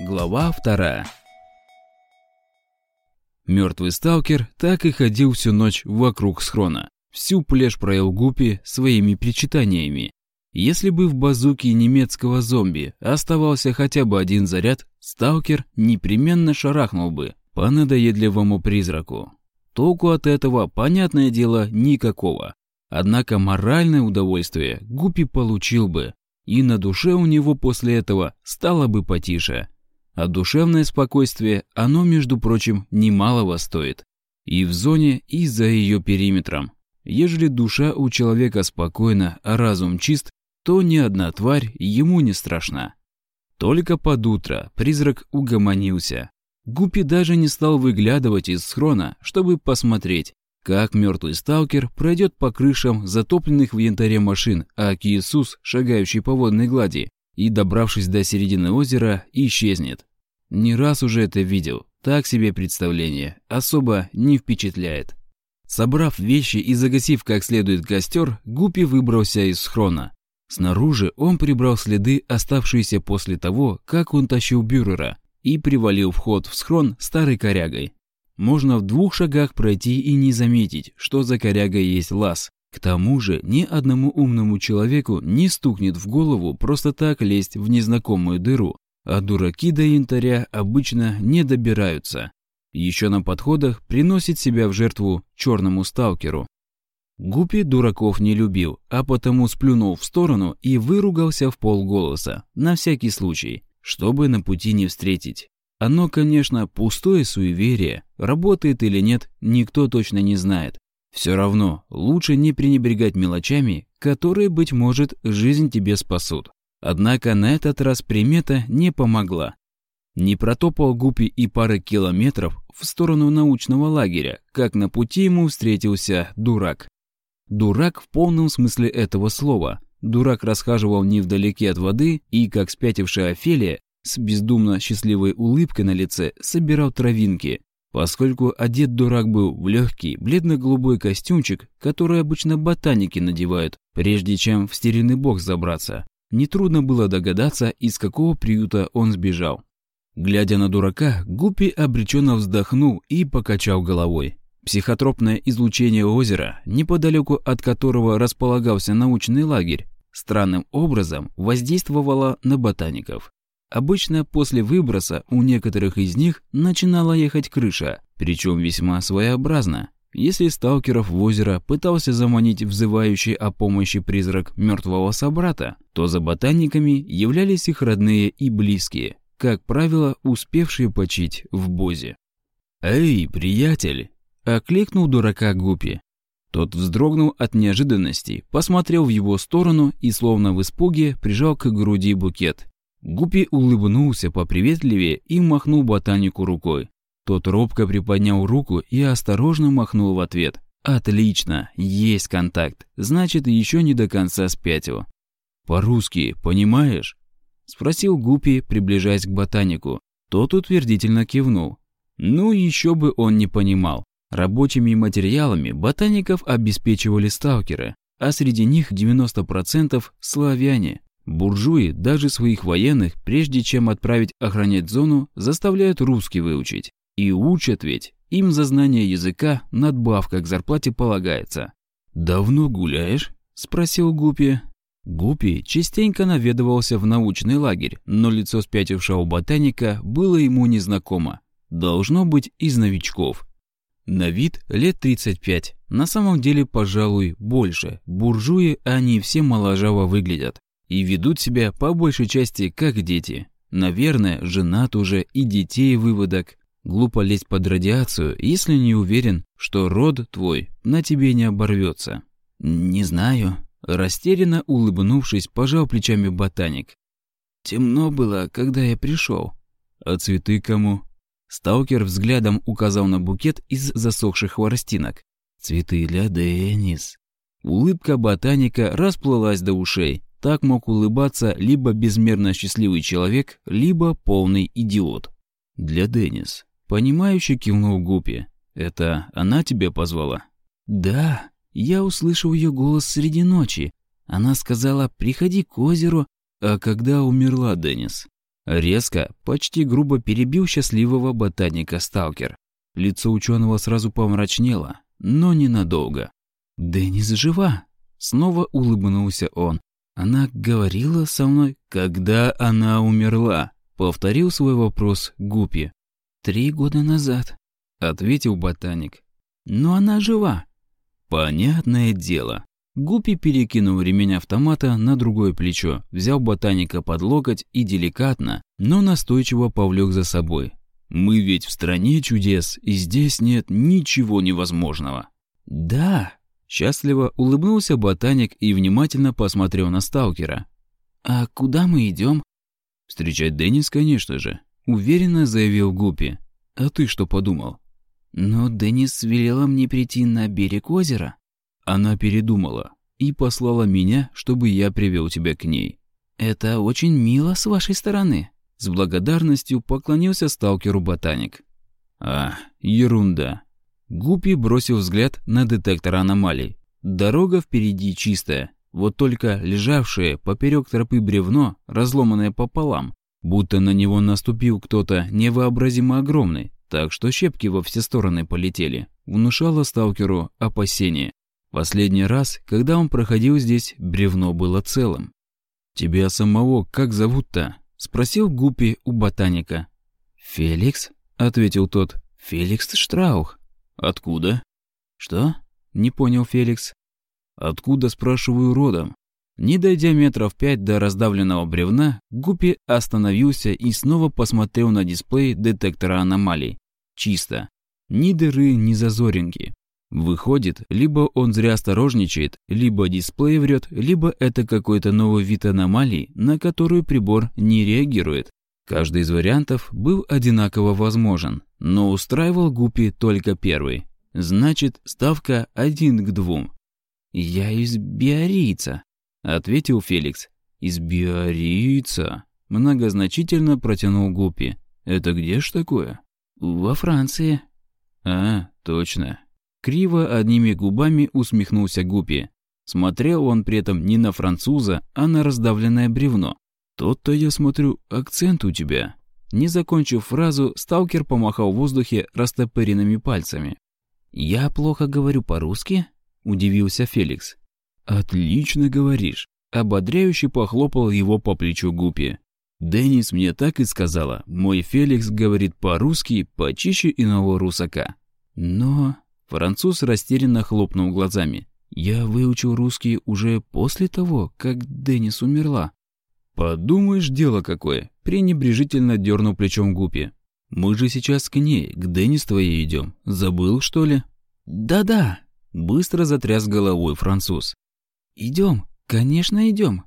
Глава вторая. Мертвый сталкер так и ходил всю ночь вокруг схрона. Всю плешь проел Гупи своими причитаниями. Если бы в базуке немецкого зомби оставался хотя бы один заряд, сталкер непременно шарахнул бы по надоедливому призраку. Толку от этого, понятное дело, никакого. Однако моральное удовольствие Гупи получил бы, и на душе у него после этого стало бы потише. А душевное спокойствие, оно, между прочим, немалого стоит. И в зоне, и за ее периметром. Ежели душа у человека спокойна, а разум чист, то ни одна тварь ему не страшна. Только под утро призрак угомонился. Гупи даже не стал выглядывать из схрона, чтобы посмотреть, как мертвый сталкер пройдет по крышам затопленных в янтаре машин, а Иисус, шагающий по водной глади, и, добравшись до середины озера, исчезнет. Не раз уже это видел, так себе представление, особо не впечатляет. Собрав вещи и загасив как следует костер, Гупи выбрался из схрона. Снаружи он прибрал следы, оставшиеся после того, как он тащил бюрера, и привалил вход в схрон старой корягой. Можно в двух шагах пройти и не заметить, что за корягой есть лаз. К тому же ни одному умному человеку не стукнет в голову просто так лезть в незнакомую дыру, а дураки до янтаря обычно не добираются. Еще на подходах приносит себя в жертву черному сталкеру. Гупи дураков не любил, а потому сплюнул в сторону и выругался в полголоса, на всякий случай, чтобы на пути не встретить. Оно, конечно, пустое суеверие, работает или нет, никто точно не знает. Все равно лучше не пренебрегать мелочами, которые, быть может, жизнь тебе спасут. Однако на этот раз примета не помогла. Не протопал Гупи и пары километров в сторону научного лагеря, как на пути ему встретился дурак. Дурак в полном смысле этого слова. Дурак расхаживал невдалеке от воды и, как спятившая Офелия, с бездумно счастливой улыбкой на лице собирал травинки, поскольку одет дурак был в легкий бледно-голубой костюмчик, который обычно ботаники надевают, прежде чем в стерильный бокс забраться. Нетрудно было догадаться, из какого приюта он сбежал. Глядя на дурака, Гуппи обреченно вздохнул и покачал головой. Психотропное излучение озера, неподалеку от которого располагался научный лагерь, странным образом воздействовало на ботаников. Обычно после выброса у некоторых из них начинала ехать крыша, причем весьма своеобразно. Если сталкеров в озеро пытался заманить взывающий о помощи призрак мертвого собрата, то за ботаниками являлись их родные и близкие, как правило, успевшие почить в бозе. «Эй, приятель!» – окликнул дурака Гупи. Тот вздрогнул от неожиданности, посмотрел в его сторону и, словно в испуге, прижал к груди букет. Гупи улыбнулся поприветливее и махнул ботанику рукой. Тот робко приподнял руку и осторожно махнул в ответ. «Отлично, есть контакт, значит, еще не до конца спятил». «По-русски, понимаешь?» Спросил Гупи, приближаясь к ботанику. Тот утвердительно кивнул. Ну, еще бы он не понимал. Рабочими материалами ботаников обеспечивали сталкеры, а среди них 90% славяне. Буржуи даже своих военных, прежде чем отправить охранять зону, заставляют русский выучить. И учат ведь. Им за знание языка надбавка к зарплате полагается. «Давно гуляешь?» – спросил Гупи. Гупи частенько наведывался в научный лагерь, но лицо спятившего ботаника было ему незнакомо. Должно быть из новичков. На вид лет 35. На самом деле, пожалуй, больше. Буржуи, они все моложаво выглядят. И ведут себя по большей части как дети. Наверное, женат уже и детей выводок. Глупо лезть под радиацию, если не уверен, что род твой на тебе не оборвется. Не знаю. Растерянно улыбнувшись, пожал плечами ботаник. Темно было, когда я пришел. А цветы кому? Сталкер взглядом указал на букет из засохших хворостинок. Цветы для Денис. Улыбка ботаника расплылась до ушей. Так мог улыбаться либо безмерно счастливый человек, либо полный идиот. Для Денис. Понимающе кивнул Гупи. «Это она тебя позвала?» «Да, я услышал ее голос среди ночи. Она сказала, приходи к озеру, а когда умерла Деннис?» Резко, почти грубо перебил счастливого ботаника сталкер. Лицо ученого сразу помрачнело, но ненадолго. «Денис жива!» Снова улыбнулся он. «Она говорила со мной, когда она умерла?» Повторил свой вопрос Гупи. «Три года назад», — ответил ботаник. «Но она жива». «Понятное дело». Гупи перекинул ремень автомата на другое плечо, взял ботаника под локоть и деликатно, но настойчиво повлек за собой. «Мы ведь в стране чудес, и здесь нет ничего невозможного». «Да», — счастливо улыбнулся ботаник и внимательно посмотрел на сталкера. «А куда мы идем? «Встречать Деннис, конечно же», — уверенно заявил Гупи. «А ты что подумал?» «Но Деннис велела мне прийти на берег озера». Она передумала и послала меня, чтобы я привел тебя к ней. «Это очень мило с вашей стороны», — с благодарностью поклонился сталкеру ботаник. «А, ерунда». Гупи бросил взгляд на детектор аномалий. Дорога впереди чистая, вот только лежавшее поперек тропы бревно, разломанное пополам, будто на него наступил кто-то невообразимо огромный, так что щепки во все стороны полетели, внушало сталкеру опасение. Последний раз, когда он проходил здесь, бревно было целым. «Тебя самого как зовут-то?» – спросил Гуппи у ботаника. «Феликс?» – ответил тот. «Феликс Штраух». «Откуда?» «Что?» – не понял Феликс. Откуда, спрашиваю, родом? Не дойдя метров пять до раздавленного бревна, Гуппи остановился и снова посмотрел на дисплей детектора аномалий. Чисто. Ни дыры, ни зазоринки. Выходит, либо он зря осторожничает, либо дисплей врет, либо это какой-то новый вид аномалий, на которую прибор не реагирует. Каждый из вариантов был одинаково возможен, но устраивал Гуппи только первый. Значит, ставка один к двум. «Я из Биорица», — ответил Феликс. «Из Биорица?» — многозначительно протянул Гуппи. «Это где ж такое?» «Во Франции». «А, точно». Криво одними губами усмехнулся Гуппи. Смотрел он при этом не на француза, а на раздавленное бревно. «Тот-то, я смотрю, акцент у тебя». Не закончив фразу, сталкер помахал в воздухе растопыренными пальцами. «Я плохо говорю по-русски?» удивился Феликс. «Отлично говоришь», — ободряюще похлопал его по плечу Гупи. «Деннис мне так и сказала, мой Феликс говорит по-русски почище иного русака». «Но...» — француз растерянно хлопнул глазами. «Я выучил русский уже после того, как Деннис умерла». «Подумаешь, дело какое!» — пренебрежительно дернул плечом Гупи. «Мы же сейчас к ней, к Деннис твоей идем. Забыл, что ли?» «Да-да», Быстро затряс головой француз. Идем, конечно, идем.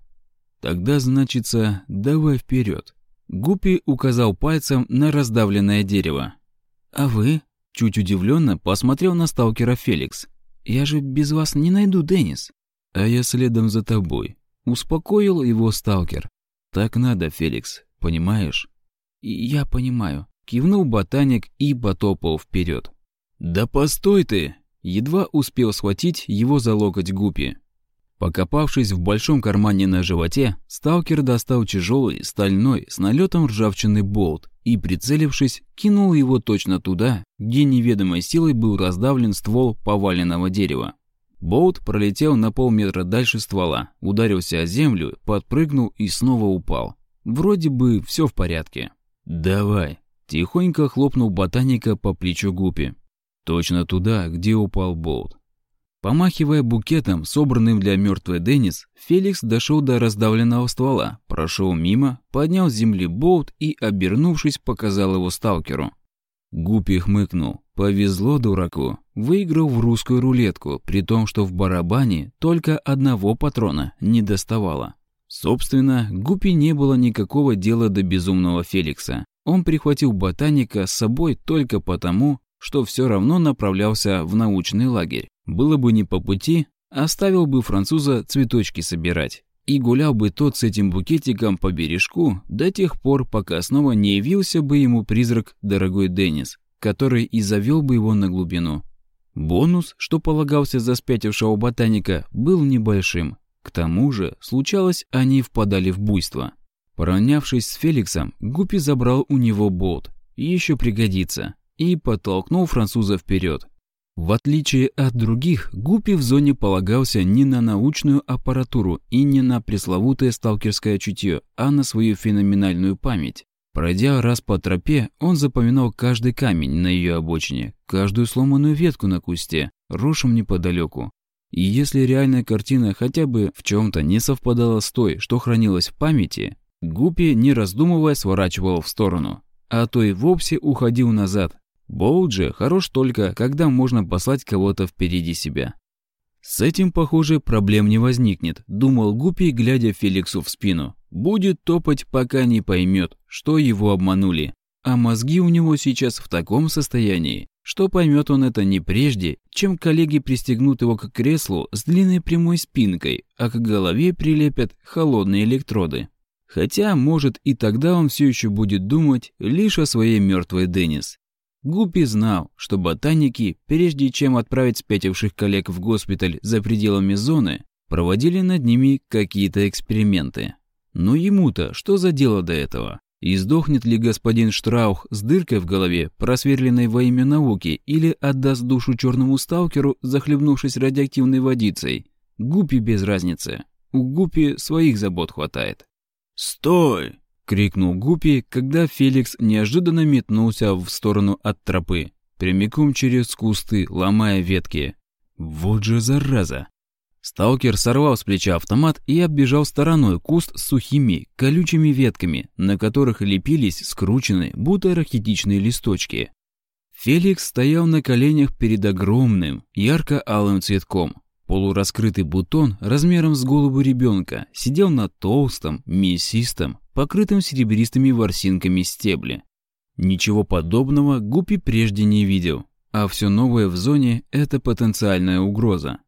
Тогда, значится, давай вперед. Гуппи указал пальцем на раздавленное дерево. А вы? Чуть удивленно посмотрел на сталкера Феликс. Я же без вас не найду Деннис. А я следом за тобой. Успокоил его сталкер. Так надо, Феликс, понимаешь? Я понимаю. Кивнул ботаник и потопал вперед. Да постой ты! едва успел схватить его за локоть Гупи. Покопавшись в большом кармане на животе, сталкер достал тяжелый, стальной, с налетом ржавчины болт и, прицелившись, кинул его точно туда, где неведомой силой был раздавлен ствол поваленного дерева. Болт пролетел на полметра дальше ствола, ударился о землю, подпрыгнул и снова упал. Вроде бы все в порядке. «Давай!» – тихонько хлопнул ботаника по плечу Гупи. Точно туда, где упал болт. Помахивая букетом, собранным для мертвой Деннис, Феликс дошел до раздавленного ствола, прошел мимо, поднял с земли болт и, обернувшись, показал его сталкеру. Гупи хмыкнул. Повезло дураку. Выиграл в русскую рулетку, при том, что в барабане только одного патрона не доставало. Собственно, Гупи не было никакого дела до безумного Феликса. Он прихватил ботаника с собой только потому, что все равно направлялся в научный лагерь. Было бы не по пути, оставил бы француза цветочки собирать. И гулял бы тот с этим букетиком по бережку до тех пор, пока снова не явился бы ему призрак дорогой Деннис, который и завел бы его на глубину. Бонус, что полагался за спятившего ботаника, был небольшим. К тому же, случалось, они впадали в буйство. Поравнявшись с Феликсом, Гуппи забрал у него болт, еще пригодится, и подтолкнул француза вперед. В отличие от других, Гуппи в зоне полагался не на научную аппаратуру и не на пресловутое сталкерское чутье, а на свою феноменальную память. Пройдя раз по тропе, он запоминал каждый камень на ее обочине, каждую сломанную ветку на кусте, росшем неподалеку. И если реальная картина хотя бы в чем-то не совпадала с той, что хранилась в памяти, Гуппи, не раздумывая, сворачивал в сторону, а то и вовсе уходил назад. Боулд же хорош только, когда можно послать кого-то впереди себя. С этим, похоже, проблем не возникнет, думал Гуппи, глядя Феликсу в спину. Будет топать, пока не поймет, что его обманули. А мозги у него сейчас в таком состоянии, что поймет он это не прежде, чем коллеги пристегнут его к креслу с длинной прямой спинкой, а к голове прилепят холодные электроды. Хотя, может, и тогда он все еще будет думать лишь о своей мертвой Деннис. Гуппи знал, что ботаники, прежде чем отправить спятивших коллег в госпиталь за пределами зоны, проводили над ними какие-то эксперименты. Но ему-то что за дело до этого? И сдохнет ли господин Штраух с дыркой в голове, просверленной во имя науки, или отдаст душу черному сталкеру, захлебнувшись радиоактивной водицей? Гуппи без разницы. У Гуппи своих забот хватает. «Стой!» — крикнул Гуппи, когда Феликс неожиданно метнулся в сторону от тропы, прямиком через кусты, ломая ветки. Вот же зараза! Сталкер сорвал с плеча автомат и оббежал стороной куст с сухими, колючими ветками, на которых лепились скрученные, будто рахитичные листочки. Феликс стоял на коленях перед огромным, ярко-алым цветком, Полураскрытый бутон размером с голову ребенка сидел на толстом, мясистом, покрытом серебристыми ворсинками стебле. Ничего подобного Гуппи прежде не видел, а все новое в зоне – это потенциальная угроза.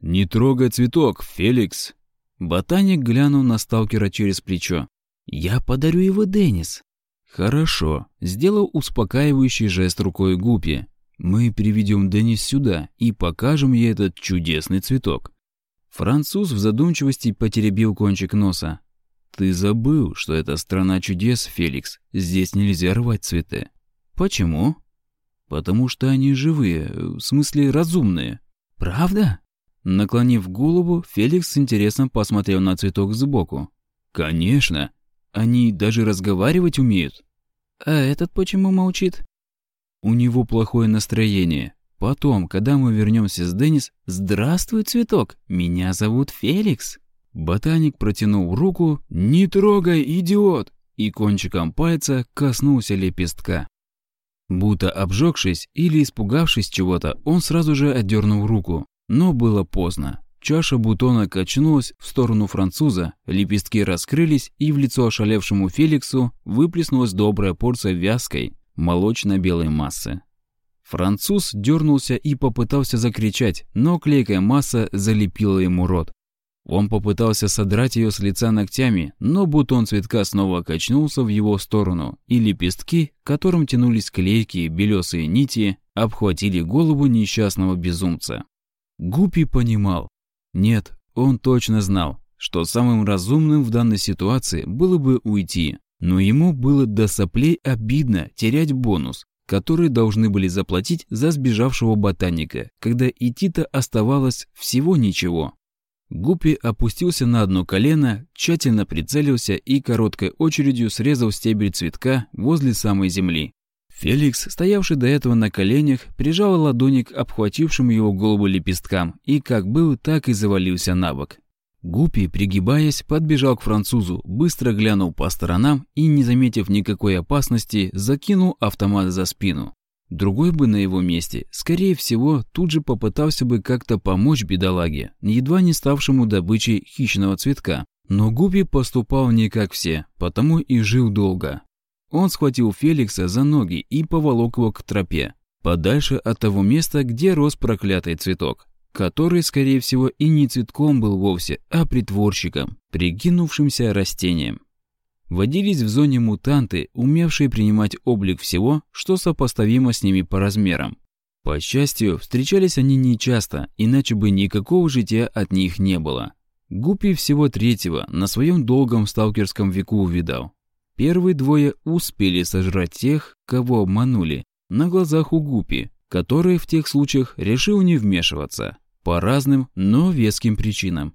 «Не трогай цветок, Феликс!» Ботаник глянул на сталкера через плечо. «Я подарю его Деннис». «Хорошо», – сделал успокаивающий жест рукой Гуппи. Мы приведем Денис сюда и покажем ей этот чудесный цветок. Француз в задумчивости потеребил кончик носа. Ты забыл, что это страна чудес, Феликс. Здесь нельзя рвать цветы. Почему? Потому что они живые, в смысле разумные. Правда? Наклонив голову, Феликс с интересом посмотрел на цветок сбоку. Конечно. Они даже разговаривать умеют. А этот почему молчит? У него плохое настроение. Потом, когда мы вернемся с Деннис, «Здравствуй, цветок, меня зовут Феликс». Ботаник протянул руку «Не трогай, идиот!» и кончиком пальца коснулся лепестка. Будто обжегшись или испугавшись чего-то, он сразу же отдернул руку. Но было поздно. Чаша бутона качнулась в сторону француза, лепестки раскрылись, и в лицо ошалевшему Феликсу выплеснулась добрая порция вязкой, молочно-белой массы. Француз дернулся и попытался закричать, но клейкая масса залепила ему рот. Он попытался содрать ее с лица ногтями, но бутон цветка снова качнулся в его сторону, и лепестки, к которым тянулись клейкие белесые нити, обхватили голову несчастного безумца. Гупи понимал. Нет, он точно знал, что самым разумным в данной ситуации было бы уйти, но ему было до соплей обидно терять бонус, который должны были заплатить за сбежавшего ботаника, когда идти-то оставалось всего ничего. Гуппи опустился на одно колено, тщательно прицелился и короткой очередью срезал стебель цветка возле самой земли. Феликс, стоявший до этого на коленях, прижал ладони к обхватившим его голову лепесткам и как был, так и завалился на бок. Гуппи, пригибаясь, подбежал к французу, быстро глянул по сторонам и, не заметив никакой опасности, закинул автомат за спину. Другой бы на его месте, скорее всего, тут же попытался бы как-то помочь бедолаге, едва не ставшему добычей хищного цветка. Но Гуппи поступал не как все, потому и жил долго. Он схватил Феликса за ноги и поволок его к тропе, подальше от того места, где рос проклятый цветок который, скорее всего, и не цветком был вовсе, а притворщиком, прикинувшимся растением. Водились в зоне мутанты, умевшие принимать облик всего, что сопоставимо с ними по размерам. По счастью, встречались они нечасто, иначе бы никакого жития от них не было. Гуппи всего третьего на своем долгом сталкерском веку увидал. Первые двое успели сожрать тех, кого обманули, на глазах у Гуппи, который в тех случаях решил не вмешиваться. По разным, но веским причинам.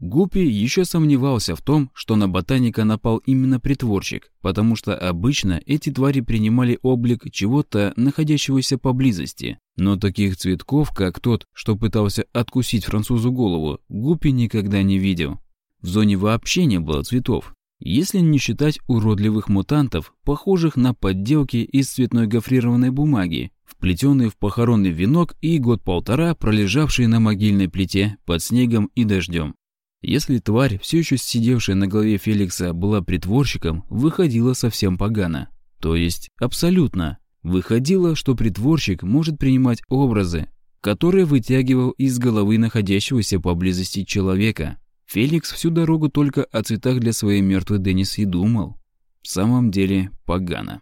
Гуппи еще сомневался в том, что на ботаника напал именно притворщик, потому что обычно эти твари принимали облик чего-то, находящегося поблизости. Но таких цветков, как тот, что пытался откусить французу голову, Гуппи никогда не видел. В зоне вообще не было цветов, если не считать уродливых мутантов, похожих на подделки из цветной гофрированной бумаги, вплетенные в похоронный венок и год-полтора пролежавшие на могильной плите под снегом и дождем. Если тварь, все еще сидевшая на голове Феликса, была притворщиком, выходило совсем погано. То есть, абсолютно. Выходило, что притворщик может принимать образы, которые вытягивал из головы находящегося поблизости человека. Феликс всю дорогу только о цветах для своей мертвой Деннис и думал. В самом деле, погано.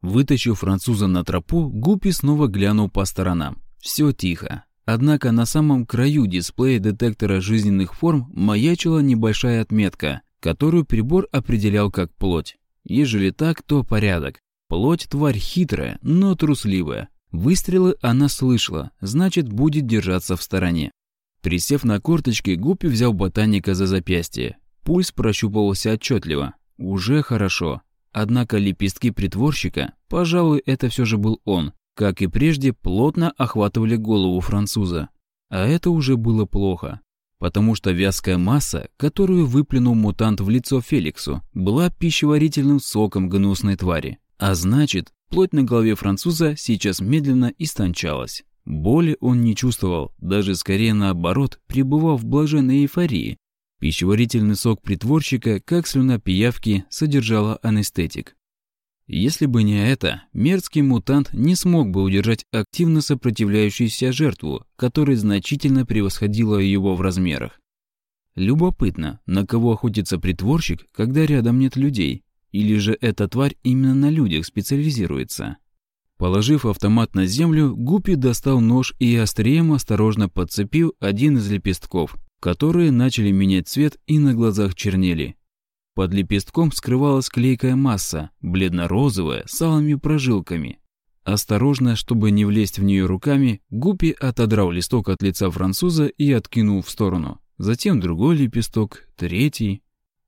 Вытащив француза на тропу, Гуппи снова глянул по сторонам. Все тихо. Однако на самом краю дисплея детектора жизненных форм маячила небольшая отметка, которую прибор определял как плоть. Ежели так, то порядок. Плоть тварь хитрая, но трусливая. Выстрелы она слышала, значит, будет держаться в стороне. Присев на корточки, Гуппи взял ботаника за запястье. Пульс прощупывался отчетливо. Уже хорошо. Однако лепестки притворщика, пожалуй, это все же был он, как и прежде, плотно охватывали голову француза. А это уже было плохо, потому что вязкая масса, которую выплюнул мутант в лицо Феликсу, была пищеварительным соком гнусной твари. А значит, плоть на голове француза сейчас медленно истончалась. Боли он не чувствовал, даже скорее наоборот, пребывал в блаженной эйфории. Пищеварительный сок притворщика, как слюна пиявки, содержала анестетик. Если бы не это, мерзкий мутант не смог бы удержать активно сопротивляющуюся жертву, которая значительно превосходила его в размерах. Любопытно, на кого охотится притворщик, когда рядом нет людей, или же эта тварь именно на людях специализируется. Положив автомат на землю, Гуппи достал нож и острием осторожно подцепил один из лепестков, которые начали менять цвет и на глазах чернели. Под лепестком скрывалась клейкая масса, бледно-розовая, с алыми прожилками. Осторожно, чтобы не влезть в нее руками, Гуппи отодрал листок от лица француза и откинул в сторону. Затем другой лепесток, третий.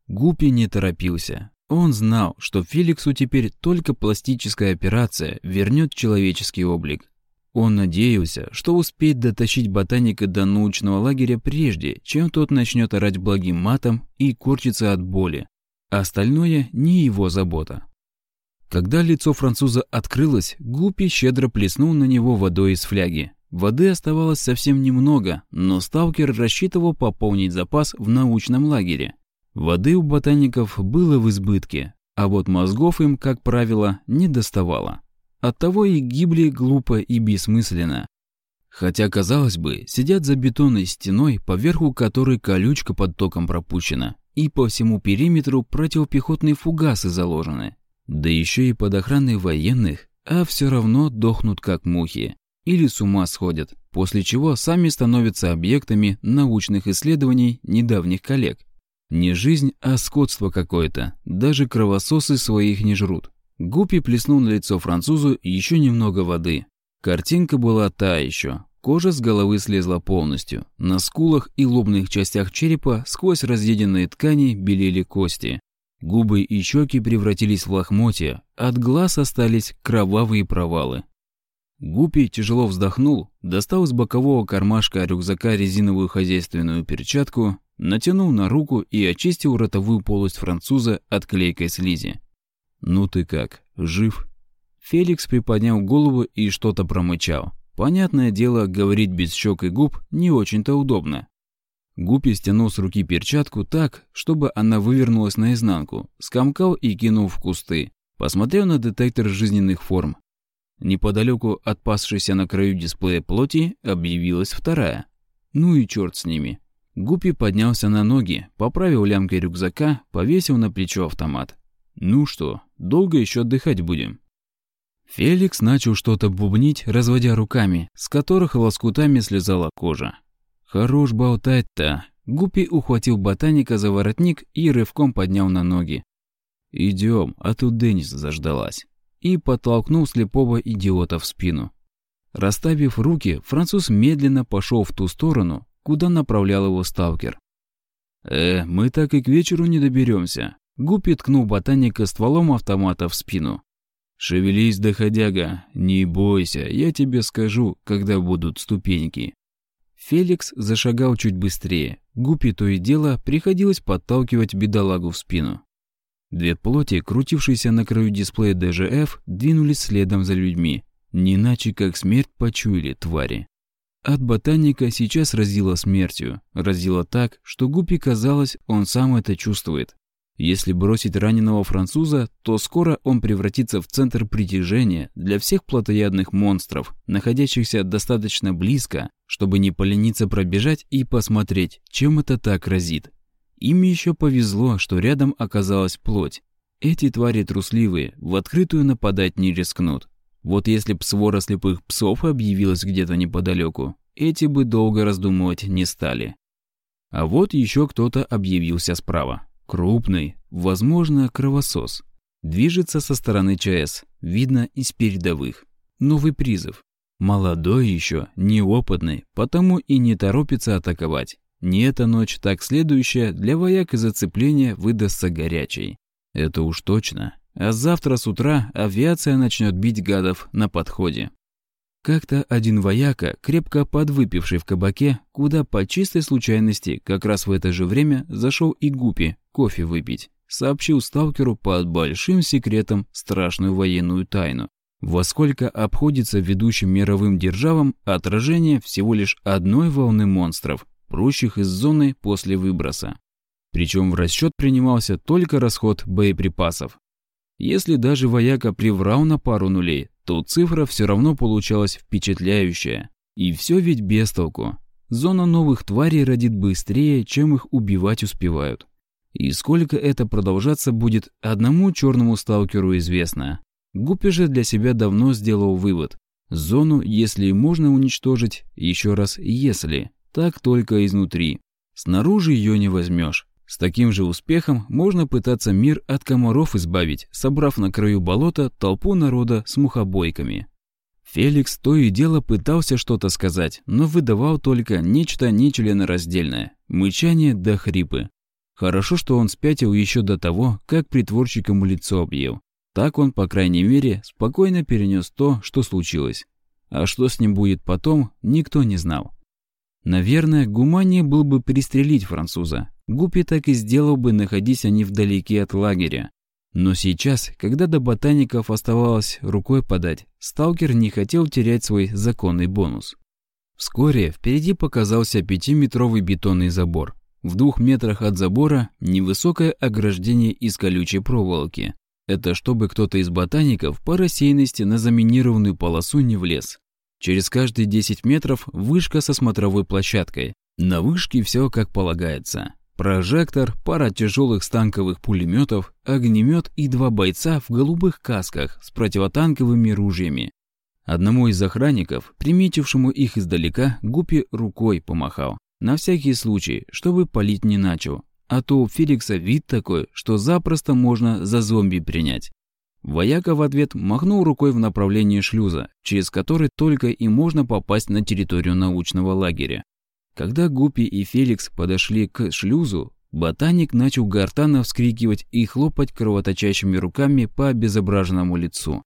Гуппи не торопился. Он знал, что Феликсу теперь только пластическая операция вернет человеческий облик. Он надеялся, что успеет дотащить ботаника до научного лагеря прежде, чем тот начнет орать благим матом и корчиться от боли. Остальное не его забота. Когда лицо француза открылось, Гуппи щедро плеснул на него водой из фляги. Воды оставалось совсем немного, но сталкер рассчитывал пополнить запас в научном лагере. Воды у ботаников было в избытке, а вот мозгов им, как правило, не доставало. Оттого и гибли глупо и бессмысленно. Хотя, казалось бы, сидят за бетонной стеной, поверху которой колючка под током пропущена, и по всему периметру противопехотные фугасы заложены. Да еще и под охраной военных, а все равно дохнут как мухи. Или с ума сходят, после чего сами становятся объектами научных исследований недавних коллег. Не жизнь, а скотство какое-то, даже кровососы своих не жрут. Гуппи плеснул на лицо французу еще немного воды. Картинка была та еще, Кожа с головы слезла полностью. На скулах и лобных частях черепа сквозь разъеденные ткани белели кости. Губы и щеки превратились в лохмотья, от глаз остались кровавые провалы. Гупи тяжело вздохнул, достал из бокового кармашка рюкзака резиновую хозяйственную перчатку, натянул на руку и очистил ротовую полость француза от клейкой слизи. «Ну ты как, жив?» Феликс приподнял голову и что-то промычал. Понятное дело, говорить без щек и губ не очень-то удобно. Гуппи стянул с руки перчатку так, чтобы она вывернулась наизнанку, скомкал и кинул в кусты. Посмотрел на детектор жизненных форм. Неподалеку от пасшейся на краю дисплея плоти объявилась вторая. Ну и черт с ними. Гуппи поднялся на ноги, поправил лямки рюкзака, повесил на плечо автомат. «Ну что, долго еще отдыхать будем?» Феликс начал что-то бубнить, разводя руками, с которых лоскутами слезала кожа. «Хорош болтать-то!» Гуппи ухватил ботаника за воротник и рывком поднял на ноги. Идем, а тут Денис заждалась. И подтолкнул слепого идиота в спину. Расставив руки, француз медленно пошел в ту сторону, куда направлял его сталкер. «Э, мы так и к вечеру не доберемся. Гуппи ткнул ботаника стволом автомата в спину. «Шевелись, доходяга, не бойся, я тебе скажу, когда будут ступеньки». Феликс зашагал чуть быстрее. Гуппи то и дело приходилось подталкивать бедолагу в спину. Две плоти, крутившиеся на краю дисплея ДЖФ, двинулись следом за людьми. Не иначе, как смерть почуяли твари. От ботаника сейчас разило смертью. Разило так, что Гуппи казалось, он сам это чувствует. Если бросить раненого француза, то скоро он превратится в центр притяжения для всех плотоядных монстров, находящихся достаточно близко, чтобы не полениться пробежать и посмотреть, чем это так разит. Им еще повезло, что рядом оказалась плоть. Эти твари трусливые, в открытую нападать не рискнут. Вот если б свора слепых псов объявилась где-то неподалеку, эти бы долго раздумывать не стали. А вот еще кто-то объявился справа. Крупный, возможно, кровосос. Движется со стороны ЧС, видно из передовых. Новый призыв. Молодой еще, неопытный, потому и не торопится атаковать. Не эта ночь, так следующая для вояк и зацепления выдастся горячей. Это уж точно. А завтра с утра авиация начнет бить гадов на подходе. Как-то один вояка, крепко подвыпивший в кабаке, куда по чистой случайности как раз в это же время зашел и Гупи кофе выпить, сообщил сталкеру под большим секретом страшную военную тайну. Во сколько обходится ведущим мировым державам отражение всего лишь одной волны монстров, прущих из зоны после выброса. Причем в расчет принимался только расход боеприпасов. Если даже вояка приврал на пару нулей, то цифра все равно получалась впечатляющая. И все ведь без толку. Зона новых тварей родит быстрее, чем их убивать успевают. И сколько это продолжаться будет, одному черному сталкеру известно. Гуппи же для себя давно сделал вывод. Зону, если можно уничтожить, еще раз если, так только изнутри. Снаружи ее не возьмешь. С таким же успехом можно пытаться мир от комаров избавить, собрав на краю болота толпу народа с мухобойками. Феликс то и дело пытался что-то сказать, но выдавал только нечто нечленораздельное, мычание до хрипы. Хорошо, что он спятил еще до того, как притворщик ему лицо объел. Так он, по крайней мере, спокойно перенес то, что случилось. А что с ним будет потом, никто не знал. Наверное, гуманнее было бы перестрелить француза. Гуппи так и сделал бы, находясь они вдалеке от лагеря. Но сейчас, когда до ботаников оставалось рукой подать, сталкер не хотел терять свой законный бонус. Вскоре впереди показался пятиметровый бетонный забор. В двух метрах от забора невысокое ограждение из колючей проволоки. Это чтобы кто-то из ботаников по рассеянности на заминированную полосу не влез. Через каждые 10 метров вышка со смотровой площадкой. На вышке все как полагается. Прожектор, пара тяжелых станковых пулеметов, огнемет и два бойца в голубых касках с противотанковыми ружьями. Одному из охранников, приметившему их издалека, Гупи рукой помахал. На всякий случай, чтобы палить не начал. А то у Феликса вид такой, что запросто можно за зомби принять. Вояка в ответ махнул рукой в направлении шлюза, через который только и можно попасть на территорию научного лагеря. Когда Гуппи и Феликс подошли к шлюзу, ботаник начал гортанно вскрикивать и хлопать кровоточащими руками по обезображенному лицу.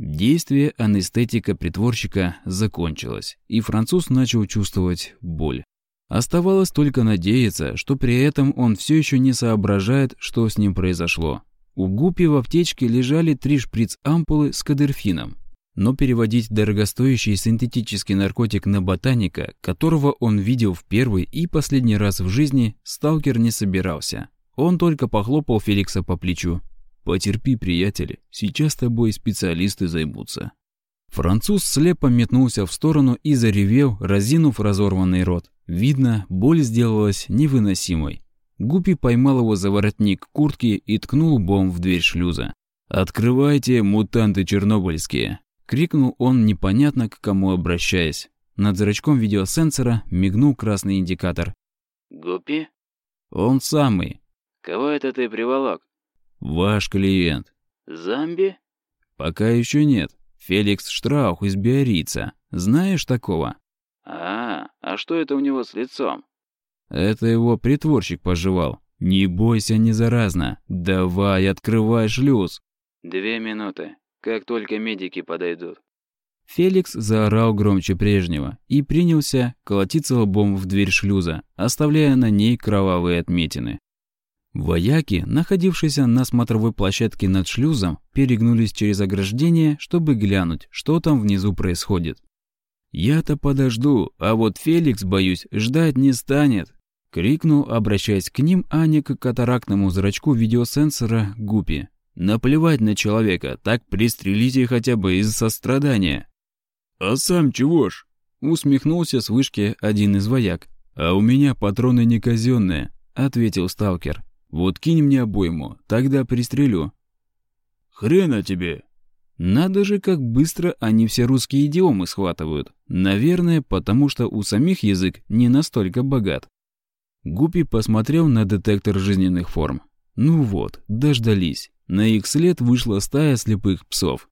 Действие анестетика притворщика закончилось, и француз начал чувствовать боль. Оставалось только надеяться, что при этом он все еще не соображает, что с ним произошло. У Гуппи в аптечке лежали три шприц-ампулы с кадерфином. Но переводить дорогостоящий синтетический наркотик на ботаника, которого он видел в первый и последний раз в жизни, сталкер не собирался. Он только похлопал Феликса по плечу. «Потерпи, приятель, сейчас тобой специалисты займутся». Француз слепо метнулся в сторону и заревел, разинув разорванный рот. Видно, боль сделалась невыносимой. Гупи поймал его за воротник куртки и ткнул бом в дверь шлюза. «Открывайте, мутанты чернобыльские!» — крикнул он, непонятно к кому обращаясь. Над зрачком видеосенсора мигнул красный индикатор. Гупи? Он самый. Кого это ты приволок? Ваш клиент. Зомби? Пока еще нет. Феликс Штраух из Биорица. Знаешь такого? А, а что это у него с лицом? Это его притворщик пожевал. Не бойся, не заразно. Давай, открывай шлюз. Две минуты. Как только медики подойдут. Феликс заорал громче прежнего и принялся колотиться лбом в дверь шлюза, оставляя на ней кровавые отметины. Вояки, находившиеся на смотровой площадке над шлюзом, перегнулись через ограждение, чтобы глянуть, что там внизу происходит. «Я-то подожду, а вот Феликс, боюсь, ждать не станет», — крикнул, обращаясь к ним, а не к катарактному зрачку видеосенсора Гупи. «Наплевать на человека, так пристрелите хотя бы из сострадания». «А сам чего ж?» — усмехнулся с вышки один из вояк. «А у меня патроны не казенные», — ответил сталкер. Вот кинь мне обойму, тогда пристрелю. Хрена тебе. Надо же, как быстро они все русские идиомы схватывают. Наверное, потому что у самих язык не настолько богат. Гупи посмотрел на детектор жизненных форм. Ну вот, дождались. На их след вышла стая слепых псов.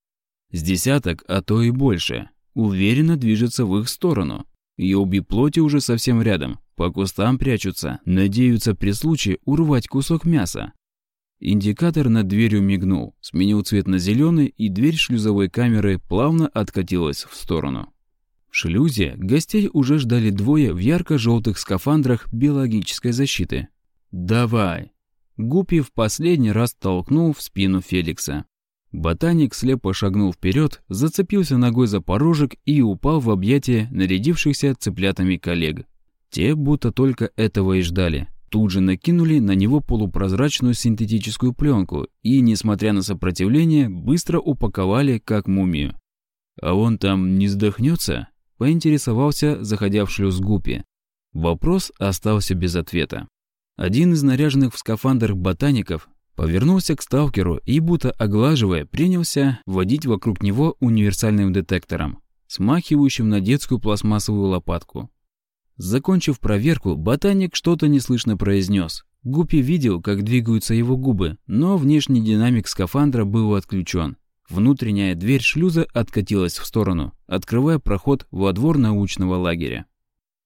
С десяток, а то и больше. Уверенно движется в их сторону. Йоби плоти уже совсем рядом, по кустам прячутся, надеются при случае урвать кусок мяса. Индикатор над дверью мигнул, сменил цвет на зеленый, и дверь шлюзовой камеры плавно откатилась в сторону. В шлюзе гостей уже ждали двое в ярко-желтых скафандрах биологической защиты. «Давай!» Гупи в последний раз толкнул в спину Феликса. Ботаник слепо шагнул вперед, зацепился ногой за порожек и упал в объятия нарядившихся цыплятами коллег. Те будто только этого и ждали. Тут же накинули на него полупрозрачную синтетическую пленку и, несмотря на сопротивление, быстро упаковали как мумию. «А он там не сдохнется?» – поинтересовался, заходя в шлюз Гупи. Вопрос остался без ответа. Один из наряженных в скафандрах ботаников Повернулся к сталкеру и, будто оглаживая, принялся водить вокруг него универсальным детектором, смахивающим на детскую пластмассовую лопатку. Закончив проверку, ботаник что-то неслышно произнес. Гуппи видел, как двигаются его губы, но внешний динамик скафандра был отключен. Внутренняя дверь шлюза откатилась в сторону, открывая проход во двор научного лагеря.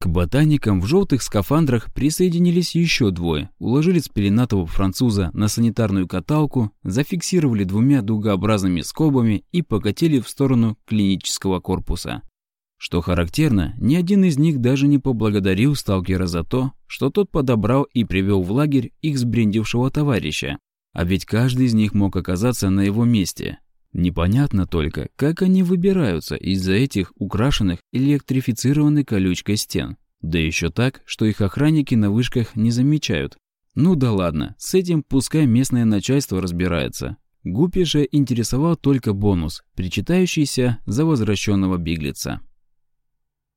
К ботаникам в желтых скафандрах присоединились еще двое, уложили спеленатого француза на санитарную каталку, зафиксировали двумя дугообразными скобами и покатили в сторону клинического корпуса. Что характерно, ни один из них даже не поблагодарил сталкера за то, что тот подобрал и привел в лагерь их сбрендившего товарища. А ведь каждый из них мог оказаться на его месте, Непонятно только, как они выбираются из-за этих украшенных электрифицированной колючкой стен. Да еще так, что их охранники на вышках не замечают. Ну да ладно, с этим пускай местное начальство разбирается. Гуппи же интересовал только бонус, причитающийся за возвращенного биглица.